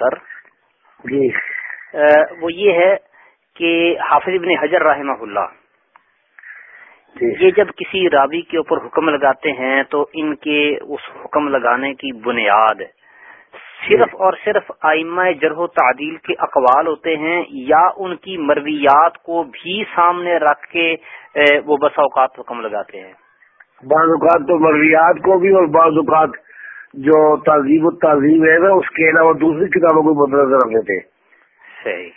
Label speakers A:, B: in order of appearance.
A: سر
B: جی۔
A: وہ یہ ہے کہ حافظ ابن حجر رحمہ اللہ
B: جی۔
A: یہ جب کسی راوی کے اوپر حکم لگاتے ہیں تو ان کے اس حکم لگانے کی بنیاد صرف اور صرف آئمہ جرح و تعدیل کے اقوال ہوتے ہیں یا ان کی مرویات کو بھی سامنے رکھ کے وہ بس اوقات حکم لگاتے ہیں۔
B: بعض اوقات تو مرویات کو بھی اور بعض اوقات جو تہذیب و تہذیب ہے نا اس کے علاوہ دوسری کتابوں کو مدنظر رکھ تھے
A: صحیح۔